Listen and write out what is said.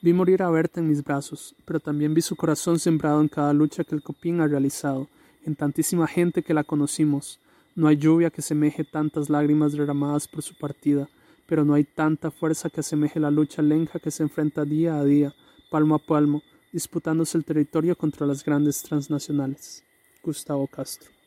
Vi morir a Berta en mis brazos, pero también vi su corazón sembrado en cada lucha que el Copín ha realizado, en tantísima gente que la conocimos. No hay lluvia que semeje tantas lágrimas derramadas por su partida, pero no hay tanta fuerza que asemeje la lucha lenja que se enfrenta día a día, palmo a palmo, disputándose el territorio contra las grandes transnacionales. Gustavo Castro